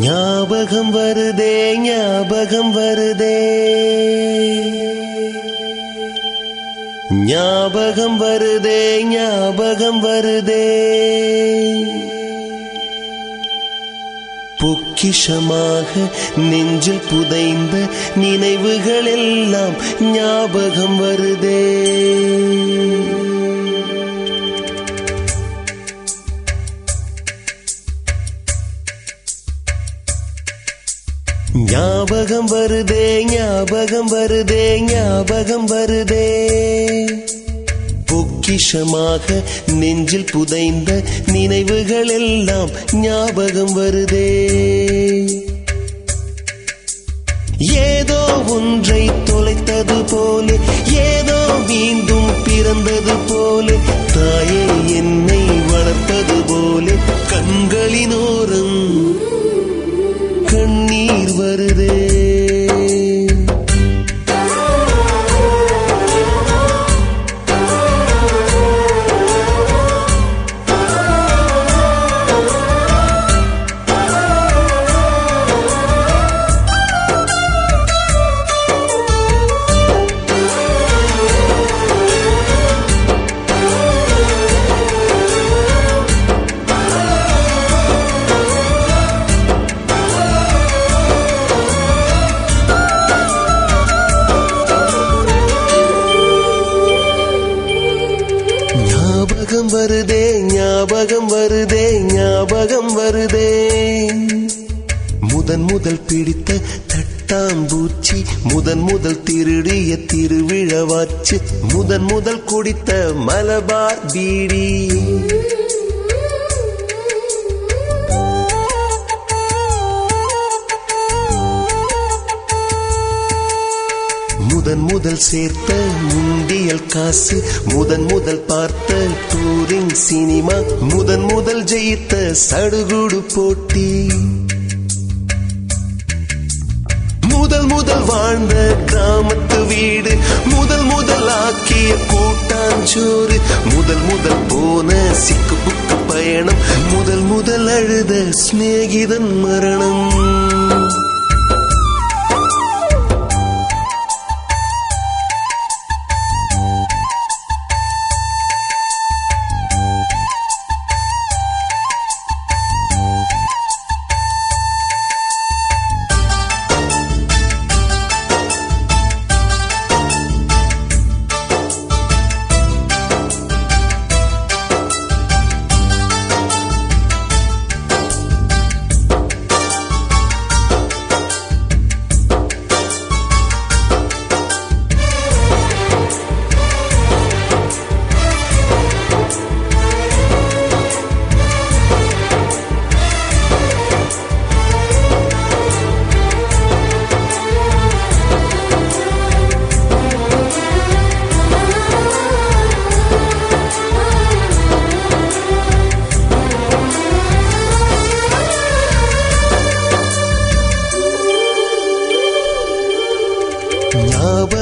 ஞாபகம் வருதே ஞாபகம் வருதே. ஞாபகம் வருதே ஞாபகம் வருதே. பொக்கிஷமாக நெஞ்சில் புதைந்த நினைவுகள் எல்லாம் ஞாபகம் வருதே. ஞாபகம் வருதே ஞாபகம் வருதே ஞாபகம் வருதே. பொக்கிஷமாக நெஞ்சில் புதைந்த நினைவுகள் எல்லாம் ஞாபகம் வருதே. ஏதோ ஒன்றை தொலைத்தது போல ஏதோ மீண்டும் பிறந்தது போல தாயே என்னை வளர்த்தது போல கண்களினோரம் கண்ணீர் வருதே. ஞாபகம் வருதே ஞாபகம் வருதே ஞாபகம் வருதே. முதன் முதல் பிடித்த தட்டாம்பூச்சி முதன் முதல் திருடிய திருவிழவாச்சு முதன் முதல் குடித்த மலபார் பீடி. முதன் முதல் சேர்த்த முண்டியல் காசு முதன் முதல் பார்த்த டூரிங் சினிமா முதன் முதல் ஜெயித்த சடுகுடு போட்டி. முதல் முதல் வாழ்ந்த கிராமத்து வீடு முதல் முதல் ஆக்கிய கூட்டாஞ்சோறு முதல் முதல் போன சிக்கு புக்கு பயணம் முதல் முதல் அழுத சிநேகிதன் மரணம்.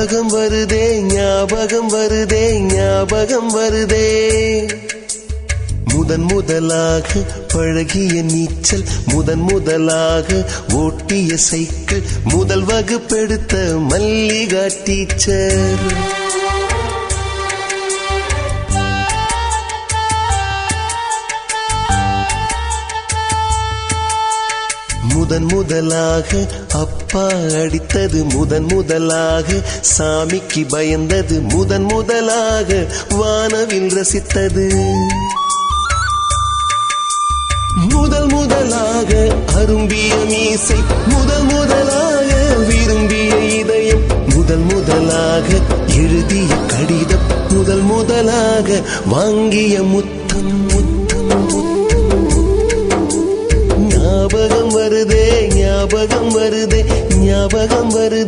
ஞாபகம் வருதே ஞாபகம் வருதே ஞாபகம் வருதே. முதன் முதலாக பழகிய நீச்சல் முதன் முதலாக ஓட்டிய சைக்கிள் முதல் வகுப்பெடுத்த மல்லிகா டீச்சர். முதன் முதலாக அப்பா அடித்தது முதன் முதலாக சாமிக்கு பயந்தது முதன் முதலாக வானவில் ரசித்தது. முதல் முதலாக அரும்பிய மீசை முதல் முதலாக விரும்பிய இதயம் முதல் முதலாக எழுதிய கடிதம் முதல் முதலாக வாங்கிய முத்தம் முத்தம் முத்தம். ஞாபகம் வருது.